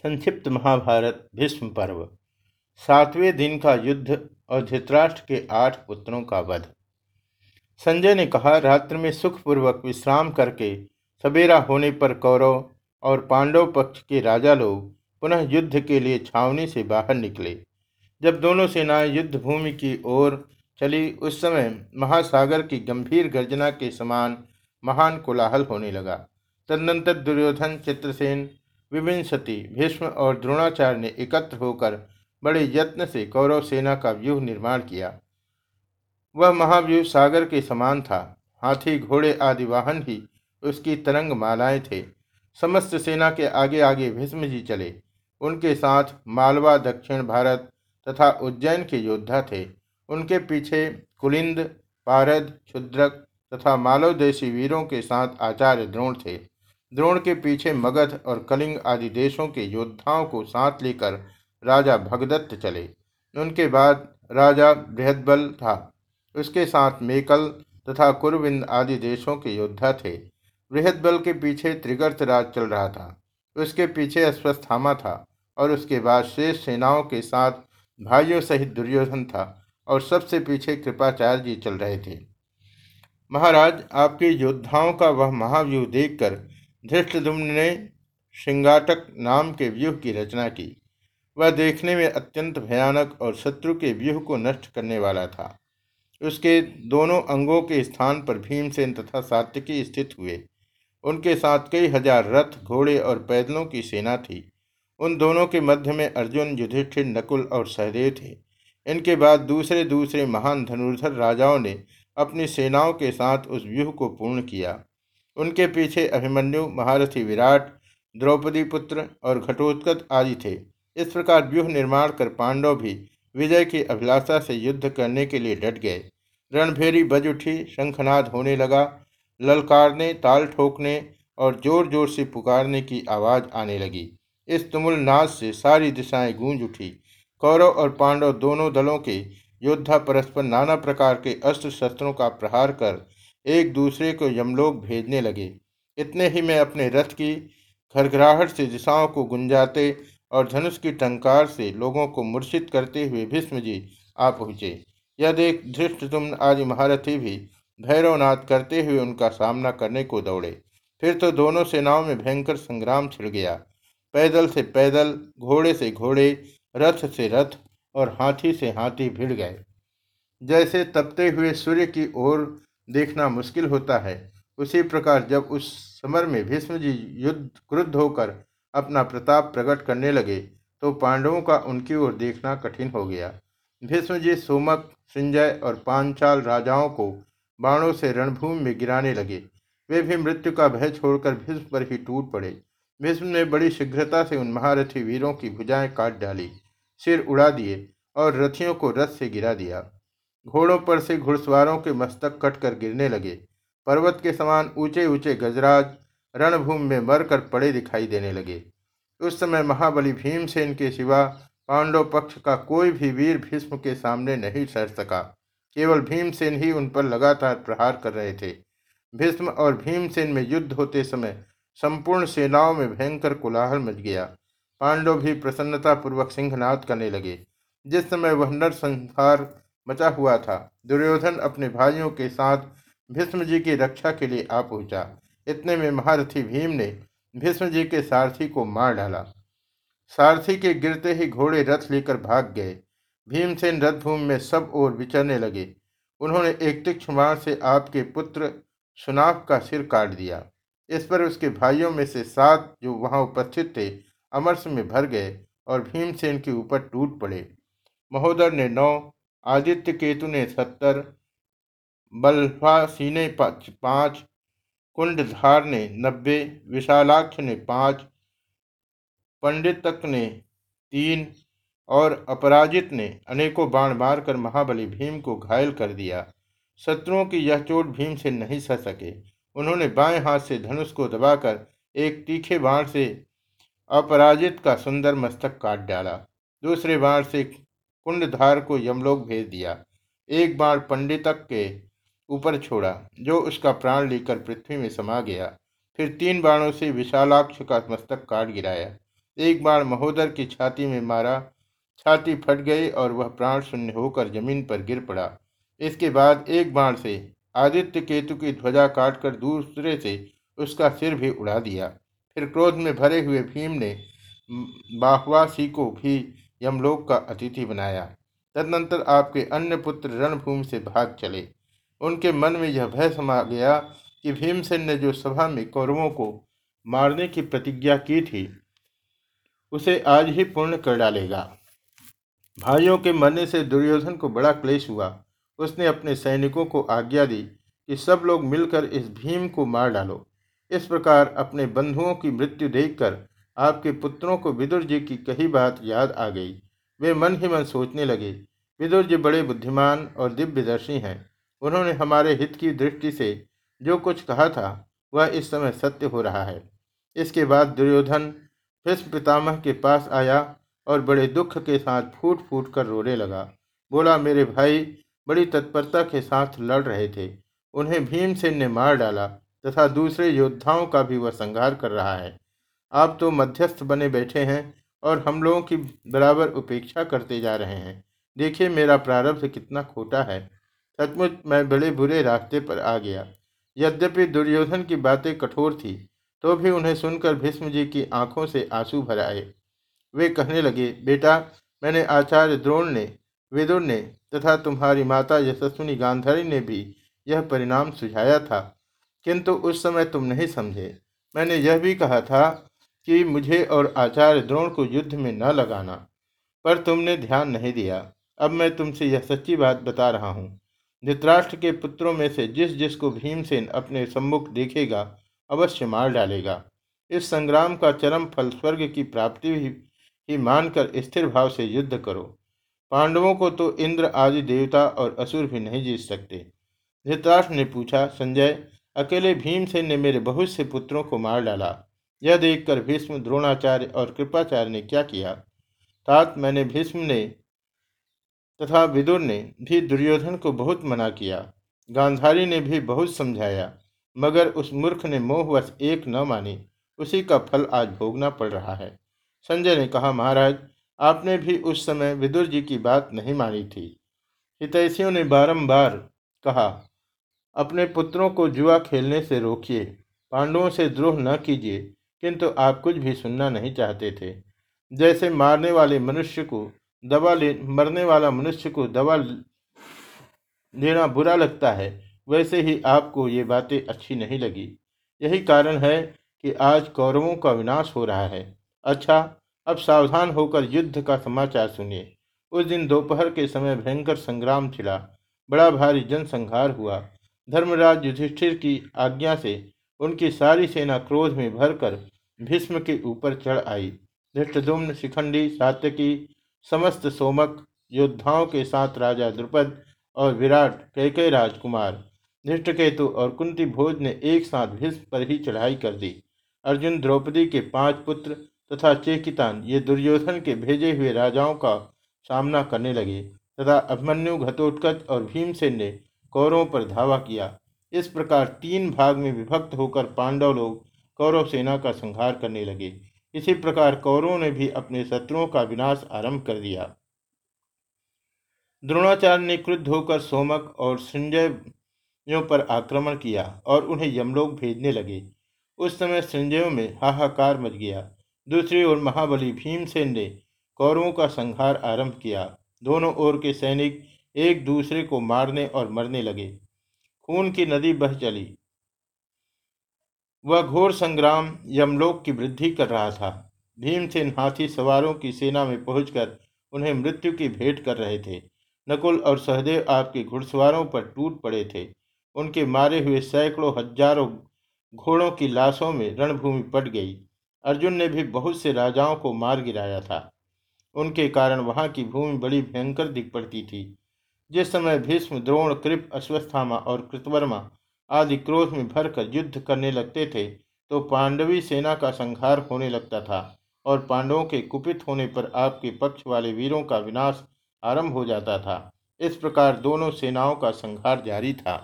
संक्षिप्त महाभारत, भीष्म पर्व। सातवें दिन का युद्ध और धृतराष्ट्र के आठ पुत्रों का वध। संजय ने कहा, रात्र में सुखपूर्वक विश्राम करके सवेरा होने पर कौरव और पांडव पक्ष के राजा लोग पुनः युद्ध के लिए छावनी से बाहर निकले। जब दोनों सेनाएँ युद्ध भूमि की ओर चली, उस समय महासागर की गंभीर गर्जना के समान महान कोलाहल होने लगा। तदनंतर दुर्योधन, चित्रसेन विभिंसति भीष्म और द्रोणाचार्य ने एकत्र होकर बड़े यत्न से कौरव सेना का व्यूह निर्माण किया। वह महाव्यूह सागर के समान था। हाथी, घोड़े आदि वाहन ही उसकी तरंग मालाएँ थे। समस्त सेना के आगे आगे भीष्म जी चले। उनके साथ मालवा, दक्षिण भारत तथा उज्जैन के योद्धा थे। उनके पीछे कुलिंद, पारद, क्षुद्रक तथा मालव देशी वीरों के साथ आचार्य द्रोण थे। द्रोण के पीछे मगध और कलिंग आदि देशों के योद्धाओं को साथ लेकर राजा भगदत्त चले। उनके बाद राजा बृहदबल था। उसके साथ मेकल तथा कुरविंद आदि देशों के योद्धा थे। बृहदबल के पीछे त्रिगर्थ राज चल रहा था। उसके पीछे अश्वस्थामा था और उसके बाद शेष सेनाओं के साथ भाइयों सहित दुर्योधन था और सबसे पीछे कृपाचार्य जी चल रहे थे। महाराज, आपके योद्धाओं का वह महाव्यूह देखकर धृष्टदुम्न ने श्रृंगाटक नाम के व्यूह की रचना की। वह देखने में अत्यंत भयानक और शत्रु के व्यूह को नष्ट करने वाला था। उसके दोनों अंगों के स्थान पर भीमसेन तथा सात्यकी स्थित हुए। उनके साथ कई हज़ार रथ, घोड़े और पैदलों की सेना थी। उन दोनों के मध्य में अर्जुन, युधिष्ठिर, नकुल और सहदेव थे। इनके बाद दूसरे दूसरे महान धनुर्धर राजाओं ने अपनी सेनाओं के साथ उस व्यूह को पूर्ण किया। उनके पीछे अभिमन्यु, महारथी विराट, द्रौपदी पुत्र और घटोत्कच आदि थे। इस प्रकार व्यूह निर्माण कर पांडव भी विजय की अभिलाषा से युद्ध करने के लिए डट गए। रणभेरी बज उठी, शंखनाद होने लगा, ललकारने, ताल ठोकने और ज़ोर ज़ोर से पुकारने की आवाज़ आने लगी। इस तुमुल नाद से सारी दिशाएँ गूंज उठी। कौरव और पांडव दोनों दलों के योद्धा परस्पर नाना प्रकार के अस्त्र शस्त्रों का प्रहार कर एक दूसरे को यमलोक भेजने लगे। इतने ही में अपने रथ की खरघराहट से दिशाओं को गुंजाते और धनुष की टंकार से लोगों को मूर्छित करते हुए भीष्म जी आ पहुँचे। यह देख धृष्ट तुम आदि महारथी भी भैरवनाथ करते हुए उनका सामना करने को दौड़े। फिर तो दोनों सेनाओं में भयंकर संग्राम छिड़ गया। पैदल से पैदल, घोड़े से घोड़े, रथ से रथ और हाथी से हाथी भिड़ गए। जैसे तपते हुए सूर्य की ओर देखना मुश्किल होता है। उसी प्रकार जब उस समर में भीष्म जी युद्ध क्रुद्ध होकर अपना प्रताप प्रकट करने लगे तो पांडवों का उनकी ओर देखना कठिन हो गया। भीष्म जी सोमक, संजय और पांचाल राजाओं को बाणों से रणभूमि में गिराने लगे। वे भी मृत्यु का भय छोड़कर भीष्म पर ही टूट पड़े। भीष्म ने बड़ी शीघ्रता से उन महारथी वीरों की भुजाएँ काट डाली, सिर उड़ा दिए और रथियों को रथ से गिरा दिया। घोड़ों पर से घुड़सवारों के मस्तक कटकर गिरने लगे। पर्वत के समान ऊँचे ऊँचे गजराज रणभूमि में मरकर पड़े दिखाई देने लगे। उस समय महाबली भीमसेन के सिवा पांडव पक्ष का कोई भी वीर भीष्म के सामने नहीं सर सका। केवल भीमसेन ही उन पर लगातार प्रहार कर रहे थे। भीष्म और भीमसेन में युद्ध होते समय संपूर्ण सेनाओं में भयंकर कोलाहल मच गया। पांडव भी प्रसन्नतापूर्वक सिंहनाद करने लगे। जिस समय वह नर मचा हुआ था। दुर्योधन अपने भाइयों के साथ भीष्म जी की रक्षा के लिए आ पहुँचा। इतने में महारथी भीम ने भीष्म जी के सारथी को मार डाला। सारथी के गिरते ही घोड़े रथ लेकर भाग गए। भीमसेन रथभूमि में सब ओर विचरने लगे। उन्होंने एक तीक्ष्ण से आपके पुत्र सुनाफ का सिर काट दिया। इस पर उसके भाइयों में से सात जो वहाँ उपस्थित थे अमरस में भर गए और भीमसेन के ऊपर टूट पड़े। महोदर ने नौ आदित्य केतु ने सत्तर बल्फासी ने पाँच कुंडधार ने नब्बे विशालाक्ष ने पाँच पंडितक ने तीन और अपराजित ने अनेकों बाण मारकर महाबली भीम को घायल कर दिया। शत्रुओं की यह चोट भीम से नहीं सह सके। उन्होंने बाएँ हाथ से धनुष को दबाकर एक तीखे बाण से अपराजित का सुंदर मस्तक काट डाला। दूसरे बाण से कुंडधार को यमलोक भेज दिया। एक बार पंडितक के ऊपर छोड़ा, जो उसका प्राण लेकर पृथ्वी में समा गया। फिर तीन बाणों से विशालाक्ष का मस्तक काट गिराया। एक बाण महोदर की छाती में मारा, छाती फट गई और वह प्राण शून्य होकर ज़मीन पर गिर पड़ा। इसके बाद एक बाण से आदित्य केतु की ध्वजा काटकर दूसरे से उसका सिर भी उड़ा दिया। फिर क्रोध में भरे हुए भीम ने बाहवासी को भी यमलोक का अतिथि बनाया। तदनंतर आपके अन्य पुत्र रणभूमि से भाग चले। उनके मन में यह भय समा गया कि भीमसेन ने जो सभा में कौरवों को मारने की प्रतिज्ञा की थी, उसे आज ही पूर्ण कर डालेगा। भाइयों के मरने से दुर्योधन को बड़ा क्लेश हुआ। उसने अपने सैनिकों को आज्ञा दी कि सब लोग मिलकर इस भीम को मार डालो। इस प्रकार अपने बंधुओं की मृत्यु देखकर आपके पुत्रों को विदुर जी की कही बात याद आ गई। वे मन ही मन सोचने लगे, विदुर जी बड़े बुद्धिमान और दिव्यदर्शी हैं। उन्होंने हमारे हित की दृष्टि से जो कुछ कहा था, वह इस समय सत्य हो रहा है। इसके बाद दुर्योधन भीष्म पितामह के पास आया और बड़े दुख के साथ फूट फूट कर रोने लगा। बोला, मेरे भाई बड़ी तत्परता के साथ लड़ रहे थे। उन्हें भीमसेन ने मार डाला तथा दूसरे योद्धाओं का भी वह संहार कर रहा है। आप तो मध्यस्थ बने बैठे हैं और हम लोगों की बराबर उपेक्षा करते जा रहे हैं। देखिए मेरा प्रारब्ध कितना खोटा है। सचमुच मैं बड़े बुरे रास्ते पर आ गया। यद्यपि दुर्योधन की बातें कठोर थी तो भी उन्हें सुनकर भीष्म जी की आँखों से आँसू भर आए। वे कहने लगे, बेटा, मैंने आचार्य द्रोण ने, विदुर ने तथा तुम्हारी माता यशस्विनी गांधारी ने भी यह परिणाम सुझाया था। किंतु उस समय तुम नहीं समझे। मैंने यह भी कहा था कि मुझे और आचार्य द्रोण को युद्ध में न लगाना, पर तुमने ध्यान नहीं दिया। अब मैं तुमसे यह सच्ची बात बता रहा हूँ। धृतराष्ट्र के पुत्रों में से जिस जिसको भीमसेन अपने सम्मुख देखेगा, अवश्य मार डालेगा। इस संग्राम का चरम फल स्वर्ग की प्राप्ति ही मानकर स्थिर भाव से युद्ध करो। पांडवों को तो इंद्र आदि देवता और असुर भी नहीं जीत सकते। धृतराष्ट्र ने पूछा, संजय, अकेले भीमसेन ने मेरे बहुत से पुत्रों को मार डाला। यह देखकर भीष्म द्रोणाचार्य और कृपाचार्य ने क्या किया? तात मैंने भीष्म ने तथा विदुर ने भी दुर्योधन को बहुत मना किया। गांधारी ने भी बहुत समझाया, मगर उस मूर्ख ने मोहवश एक न मानी। उसी का फल आज भोगना पड़ रहा है। संजय ने कहा, महाराज, आपने भी उस समय विदुर जी की बात नहीं मानी थी। हितैषियों ने बारंबार कहा, अपने पुत्रों को जुआ खेलने से रोकिए, पांडवों से द्रोह न कीजिए। किंतु आप कुछ भी सुनना नहीं चाहते थे। जैसे मारने वाले मनुष्य को दवा ले, मरने वाला मनुष्य को दवा लेना बुरा लगता है, वैसे ही आपको ये बातें अच्छी नहीं लगी। यही कारण है कि आज कौरवों का विनाश हो रहा है। अच्छा अब सावधान होकर युद्ध का समाचार सुनिए। उस दिन दोपहर के समय भयंकर संग्राम छिड़ा बड़ा भारी जनसंहार हुआ। धर्मराज युधिष्ठिर की आज्ञा से उनकी सारी सेना क्रोध में भरकर भीष्म के ऊपर चढ़ आई। धृष्टुम्न शिखंडी, सात्यकी, समस्त सोमक, योद्धाओं के साथ राजा द्रुपद और विराट, कैके राजकुमार, धृष्टकेतु और कुंती भोज ने एक साथ भीष्म पर ही चढ़ाई कर दी। अर्जुन द्रौपदी के पाँच पुत्र तथा चेकितान, ये दुर्योधन के भेजे हुए राजाओं का सामना करने लगे तथा अभिमन्यु घटोत्कच और भीमसेन ने कौरों पर धावा किया। इस प्रकार तीन भाग में विभक्त होकर पांडव लोग कौरव सेना का संहार करने लगे। इसी प्रकार कौरवों ने भी अपने शत्रुओं का विनाश आरंभ कर दिया। द्रोणाचार्य ने क्रुद्ध होकर सोमक और संजयों पर आक्रमण किया और उन्हें यमलोक भेजने लगे। उस समय संजयों में हाहाकार मच गया। दूसरी ओर महाबली भीमसेन ने कौरवों का संहार आरंभ किया। दोनों ओर के सैनिक एक दूसरे को मारने और मरने लगे। खून की नदी बह चली। वह घोर संग्राम यमलोक की वृद्धि कर रहा था। भीमसेन हाथी सवारों की सेना में पहुंचकर उन्हें मृत्यु की भेंट कर रहे थे। नकुल और सहदेव आपके घुड़सवारों पर टूट पड़े थे। उनके मारे हुए सैकड़ों हज़ारों घोड़ों की लाशों में रणभूमि पट गई। अर्जुन ने भी बहुत से राजाओं को मार गिराया था। उनके कारण वहाँ की भूमि बड़ी भयंकर दिख पड़ती थी। जिस समय भीष्म, द्रोण, कृप, अश्वस्थामा और कृतवर्मा आदि क्रोध में भरकर युद्ध करने लगते थे तो पांडवी सेना का संहार होने लगता था और पांडवों के कुपित होने पर आपके पक्ष वाले वीरों का विनाश आरंभ हो जाता था। इस प्रकार दोनों सेनाओं का संहार जारी था।